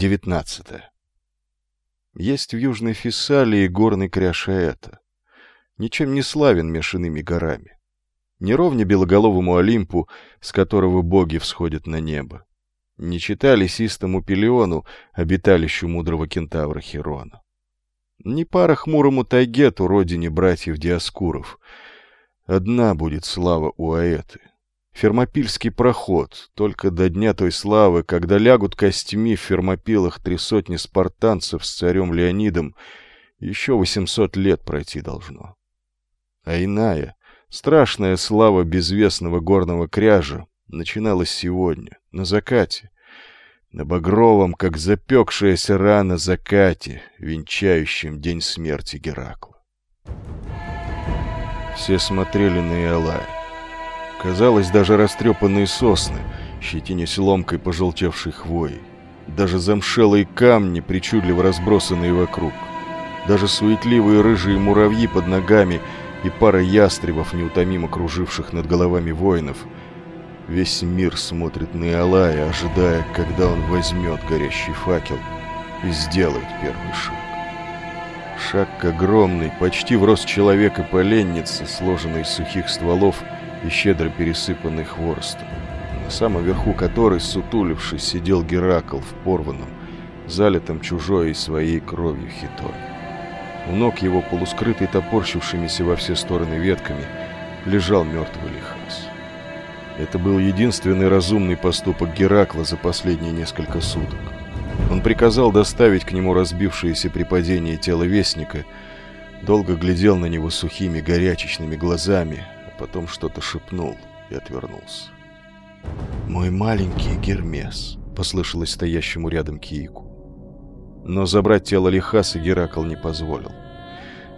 19. Есть в Южной Фессалии горный Кряшаэта. Ничем не славен меж иными горами. Не ровня белоголовому Олимпу, с которого боги всходят на небо. Не читали систому Пелиону, обиталищу мудрого кентавра Херона. Не пара хмурому Тайгету, родине братьев Диаскуров. Одна будет слава у Аэты. Фермопильский проход, только до дня той славы, когда лягут костями в фермопилах три сотни спартанцев с царем Леонидом, еще восемьсот лет пройти должно. А иная, страшная слава безвестного горного кряжа начиналась сегодня, на закате, на багровом, как запекшаяся рана закате, венчающем день смерти Геракла. Все смотрели на Иолая. Казалось, даже растрепанные сосны, щетинясь ломкой пожелтевшей хвои. Даже замшелые камни, причудливо разбросанные вокруг. Даже суетливые рыжие муравьи под ногами и пара ястребов, неутомимо круживших над головами воинов. Весь мир смотрит на Иолая, ожидая, когда он возьмет горящий факел и сделает первый шаг. Шаг огромный, почти в рост человека поленницы, сложенный из сухих стволов — и щедро пересыпанный хворостом, на самом верху которой, сутулившись, сидел Геракл в порванном, залитом чужой и своей кровью хитоне. У ног его, полускрытый топорщившимися во все стороны ветками, лежал мертвый Лихас. Это был единственный разумный поступок Геракла за последние несколько суток. Он приказал доставить к нему разбившееся при падении тело Вестника, долго глядел на него сухими горячечными глазами, потом что-то шепнул и отвернулся. «Мой маленький Гермес», — послышалось стоящему рядом Киику. Но забрать тело Лихаса Геракл не позволил.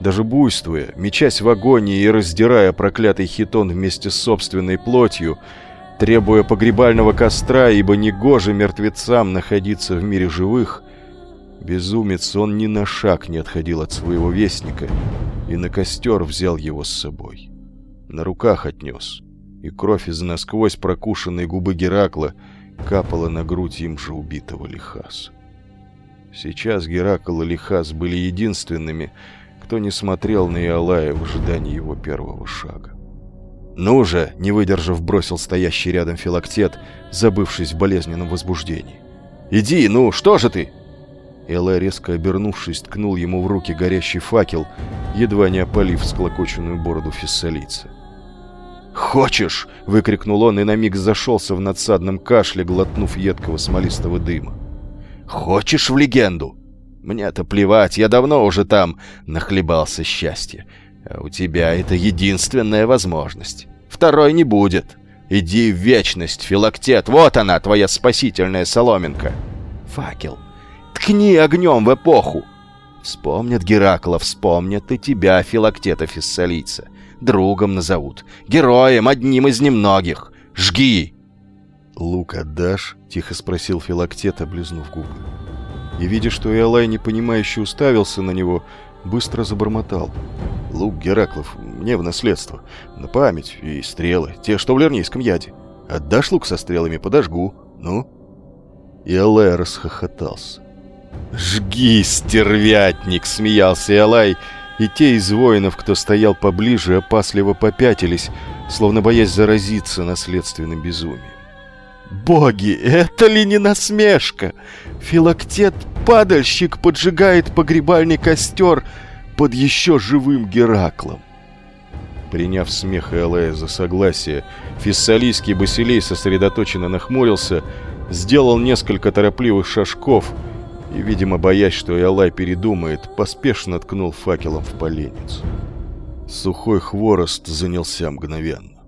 Даже буйствуя, мечась в агонии и раздирая проклятый хитон вместе с собственной плотью, требуя погребального костра, ибо негоже мертвецам находиться в мире живых, безумец он ни на шаг не отходил от своего вестника и на костер взял его с собой на руках отнес, и кровь из насквозь прокушенной губы Геракла капала на грудь им же убитого Лихаса. Сейчас Геракл и Лихас были единственными, кто не смотрел на Иолая в ожидании его первого шага. «Ну же!» — не выдержав, бросил стоящий рядом филактет, забывшись в болезненном возбуждении. «Иди, ну, что же ты?» Элай, резко обернувшись, ткнул ему в руки горящий факел, едва не опалив склокоченную бороду фессалийца. «Хочешь!» — выкрикнул он и на миг зашелся в надсадном кашле, глотнув едкого смолистого дыма. «Хочешь в легенду?» «Мне-то плевать, я давно уже там нахлебался счастья. А у тебя это единственная возможность. Второй не будет. Иди в вечность, филактет, вот она, твоя спасительная соломинка. Факел. Ткни огнем в эпоху. Вспомнят Геракла, вспомнят и тебя, филактета фессалийца другом назовут. Героем, одним из немногих. Жги!» «Лук отдашь?» — тихо спросил Филактет, облизнув губы. И, видя, что Иолай непонимающе уставился на него, быстро забормотал. «Лук Гераклов мне в наследство. На память и стрелы, те, что в Лернейском яде. Отдашь лук со стрелами, подожгу. Ну?» Иолай расхохотался. «Жги, стервятник!» — смеялся Иолай — и те из воинов, кто стоял поближе, опасливо попятились, словно боясь заразиться наследственным безумием. «Боги, это ли не насмешка? Филактет-падальщик поджигает погребальный костер под еще живым Гераклом!» Приняв смех Элея за согласие, фессалийский Басилей сосредоточенно нахмурился, сделал несколько торопливых шажков — и, видимо, боясь, что Иолай передумает, поспешно ткнул факелом в поленницу. Сухой хворост занялся мгновенно.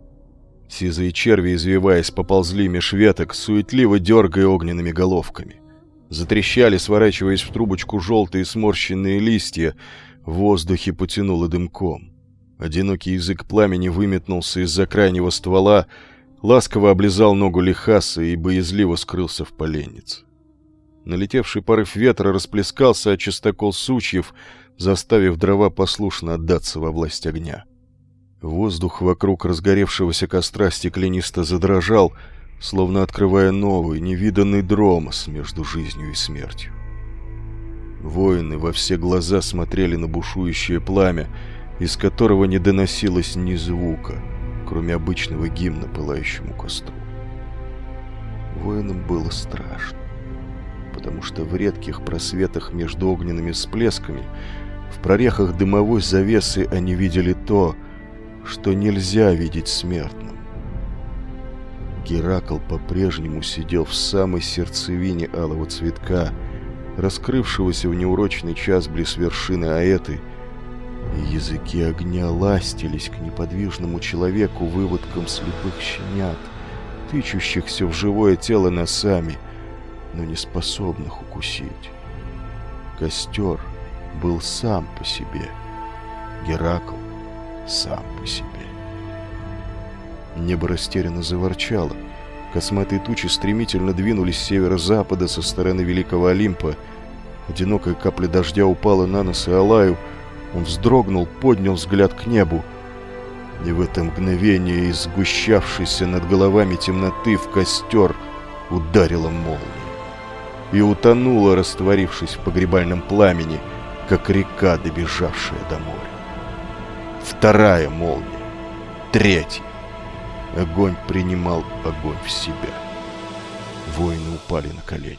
Сизые черви, извиваясь, поползли меж веток, суетливо дергая огненными головками. Затрещали, сворачиваясь в трубочку желтые сморщенные листья, в воздухе потянуло дымком. Одинокий язык пламени выметнулся из-за крайнего ствола, ласково облизал ногу лихаса и боязливо скрылся в поленнице. Налетевший порыв ветра расплескался о чистокол сучьев, заставив дрова послушно отдаться во власть огня. Воздух вокруг разгоревшегося костра стеклянисто задрожал, словно открывая новый, невиданный дромос между жизнью и смертью. Воины во все глаза смотрели на бушующее пламя, из которого не доносилось ни звука, кроме обычного гимна пылающему костру. Воинам было страшно, потому что в редких просветах между огненными всплесками, в прорехах дымовой завесы они видели то, что нельзя видеть смертным. Геракл по-прежнему сидел в самой сердцевине алого цветка, раскрывшегося в неурочный час близ вершины Аэты, и языки огня ластились к неподвижному человеку выводком слепых щенят, тычущихся в живое тело носами, но не способных укусить. Костер был сам по себе. Геракл сам по себе. Небо растерянно заворчало. Косматые тучи стремительно двинулись с северо-запада со стороны Великого Олимпа. Одинокая капля дождя упала на нос и Алаю. Он вздрогнул, поднял взгляд к небу. И в это мгновение из сгущавшейся над головами темноты в костер ударила молния. И утонула, растворившись в погребальном пламени, как река, добежавшая до моря. Вторая молния. Третья. Огонь принимал огонь в себя. Воины упали на колени.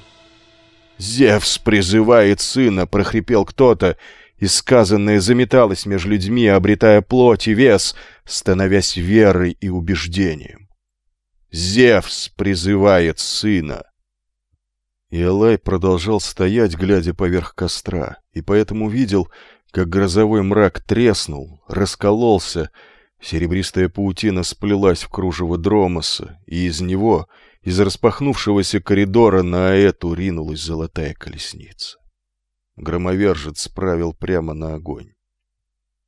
«Зевс призывает сына!» — прохрипел кто-то, и сказанное заметалось между людьми, обретая плоть и вес, становясь верой и убеждением. «Зевс призывает сына!» И Элай продолжал стоять, глядя поверх костра, и поэтому видел, как грозовой мрак треснул, раскололся, серебристая паутина сплелась в кружево Дромоса, и из него, из распахнувшегося коридора на Аэту ринулась золотая колесница. Громовержец справил прямо на огонь.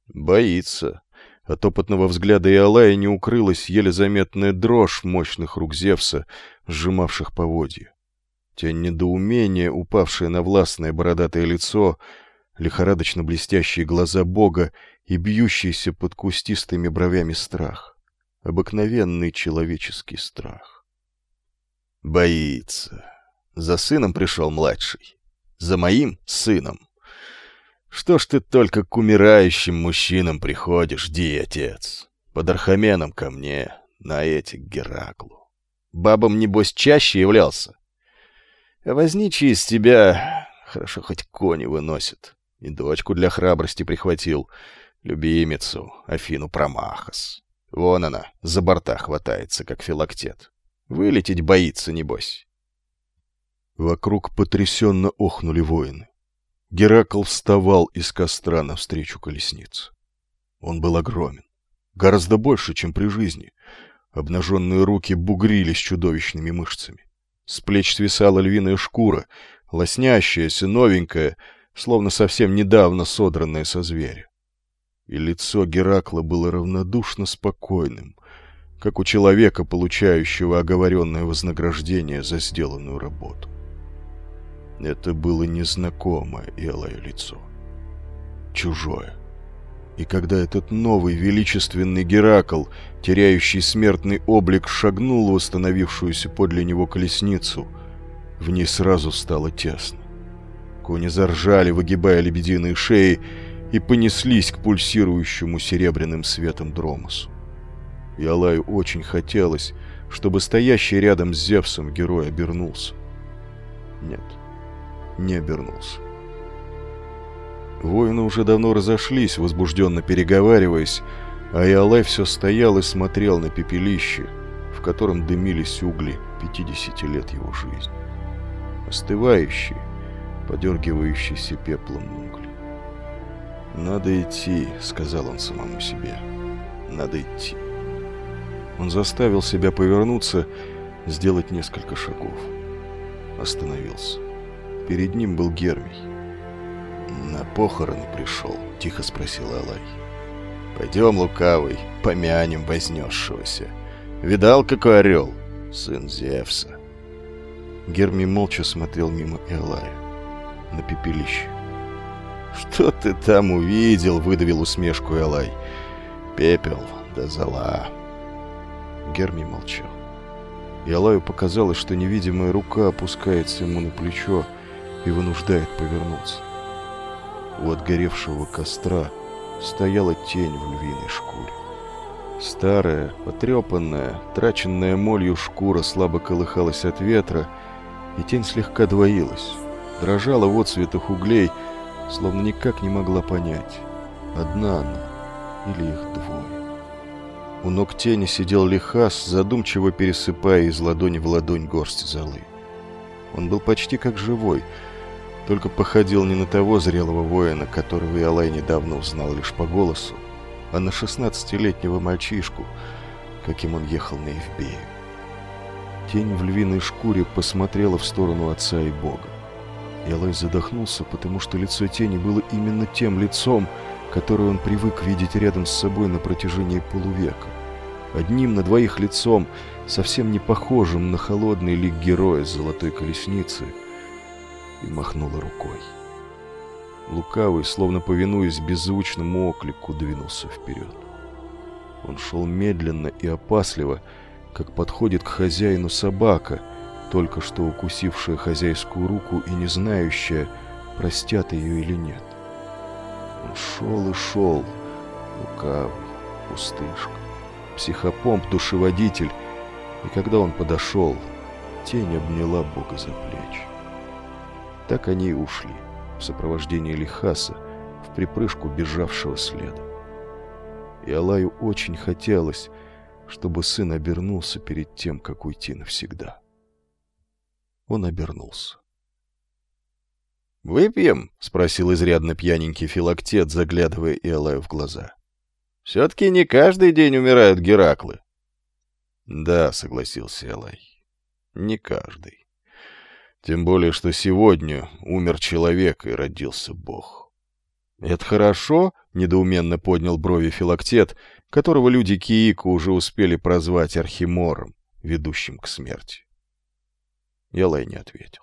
Боится. От опытного взгляда Иолая не укрылась еле заметная дрожь мощных рук Зевса, сжимавших поводья. Тень недоумения, упавшая на властное бородатое лицо, лихорадочно блестящие глаза Бога и бьющийся под кустистыми бровями страх. Обыкновенный человеческий страх. Боится. За сыном пришел младший. За моим сыном. Что ж ты только к умирающим мужчинам приходишь, ди, отец? Под Архаменом ко мне, на эти Гераклу. Бабам, небось, чаще являлся. А возничий из тебя хорошо хоть кони выносит. И дочку для храбрости прихватил, любимицу, Афину Промахас. Вон она, за борта хватается, как филактет. Вылететь боится, небось. Вокруг потрясенно охнули воины. Геракл вставал из костра навстречу колеснице. Он был огромен, гораздо больше, чем при жизни. Обнаженные руки бугрились чудовищными мышцами. С плеч свисала львиная шкура, лоснящаяся, новенькая, словно совсем недавно содранная со зверя. И лицо Геракла было равнодушно спокойным, как у человека, получающего оговоренное вознаграждение за сделанную работу. Это было незнакомое Элое лицо. Чужое. И когда этот новый величественный Геракл, теряющий смертный облик, шагнул в остановившуюся подле него колесницу, в ней сразу стало тесно. Кони заржали, выгибая лебединые шеи, и понеслись к пульсирующему серебряным светом Дромосу. И Алаю очень хотелось, чтобы стоящий рядом с Зевсом герой обернулся. Нет, не обернулся. Воины уже давно разошлись, возбужденно переговариваясь, а Иолай все стоял и смотрел на пепелище, в котором дымились угли 50 лет его жизни. Остывающие, подергивающиеся пеплом угли. «Надо идти», — сказал он самому себе. «Надо идти». Он заставил себя повернуться, сделать несколько шагов. Остановился. Перед ним был Гермий. «На похороны пришел?» — тихо спросил Алай. «Пойдем, лукавый, помянем вознесшегося. Видал, какой орел? Сын Зевса». Гермий молча смотрел мимо Элая на пепелище. «Что ты там увидел?» — выдавил усмешку Элай. «Пепел да зола». Гермий молчал. и показалось, что невидимая рука опускается ему на плечо и вынуждает повернуться. У отгоревшего костра стояла тень в львиной шкуре. Старая, потрепанная, траченная молью шкура слабо колыхалась от ветра, и тень слегка двоилась, дрожала в отцветах углей, словно никак не могла понять, одна она или их двое. У ног тени сидел Лихас, задумчиво пересыпая из ладони в ладонь горсть золы. Он был почти как живой, только походил не на того зрелого воина, которого Иолай недавно узнал лишь по голосу, а на шестнадцатилетнего мальчишку, каким он ехал на Евбею. Тень в львиной шкуре посмотрела в сторону отца и Бога. Иолай задохнулся, потому что лицо тени было именно тем лицом, которое он привык видеть рядом с собой на протяжении полувека. Одним на двоих лицом, совсем не похожим на холодный лик героя с золотой колесницы, и махнула рукой. Лукавый, словно повинуясь беззвучному оклику, двинулся вперед. Он шел медленно и опасливо, как подходит к хозяину собака, только что укусившая хозяйскую руку и не знающая, простят ее или нет. Он шел и шел, лукавый, пустышка, психопомп-душеводитель, и когда он подошел, тень обняла Бога за плечи. Так они и ушли в сопровождении Лихаса, в припрыжку бежавшего следом. И Алаю очень хотелось, чтобы сын обернулся перед тем, как уйти навсегда. Он обернулся. «Выпьем?» — спросил изрядно пьяненький филактет, заглядывая Иолаю в глаза. «Все-таки не каждый день умирают Гераклы». «Да», — согласился Элай, — «не каждый». Тем более, что сегодня умер человек и родился Бог. «Это хорошо?» — недоуменно поднял брови филактет, которого люди Киика уже успели прозвать Архимором, ведущим к смерти. Ялай не ответил.